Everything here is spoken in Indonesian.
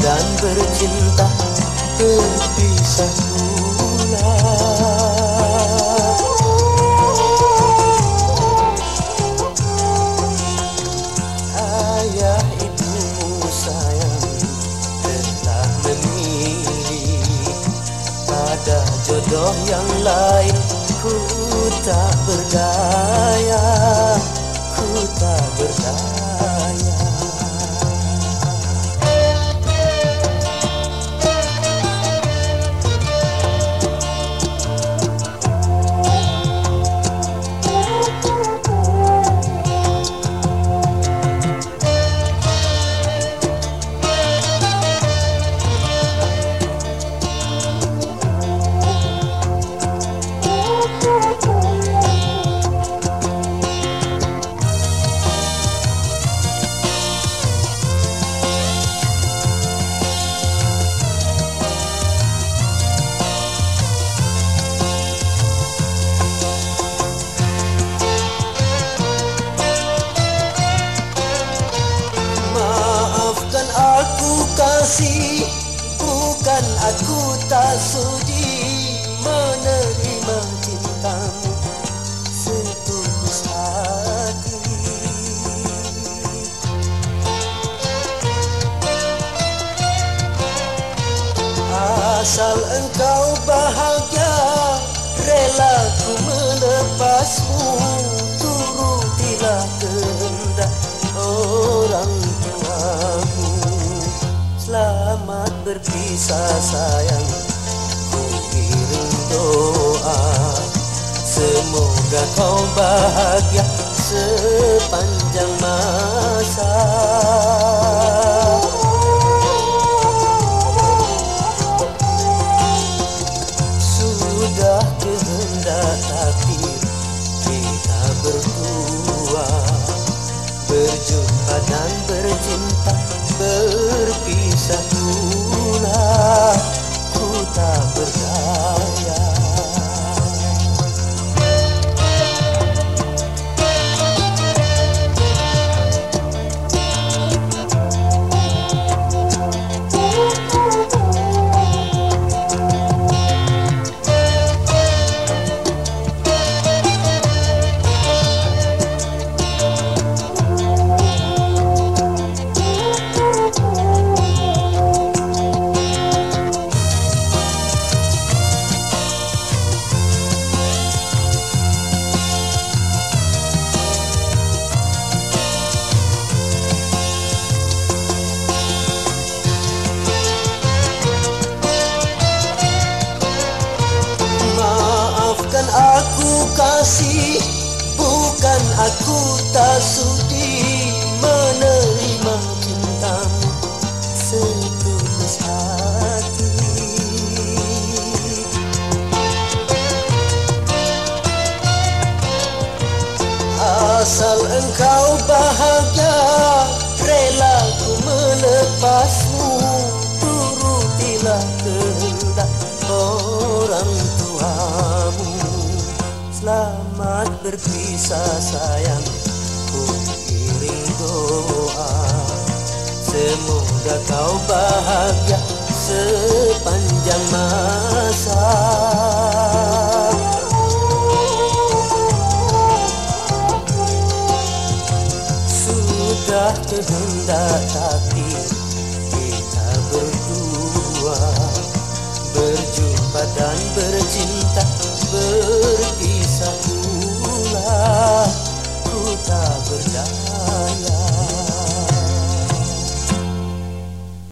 dan bercinta Berpisah pula Ayah ibumu sayang Telah memilih Pada jodoh yang lain Ku aku tak sudi Menerima cintamu Setulus hati Asal engkau bahagia Rela ku melepasmu. Turutilah kehendak orang berpisah sayang. Ku kirim doa. Semoga kau bahagia sepanjang masa Bukan aku tak sudi Menerima cintamu Setulus hati. Asal engkau bahagia berpisah sayang. Ku kirim doa. Semoga kau bahagia sepanjang masa. Sudah kehendak takdir kita berdua. Berjumpa dan bercinta berpisah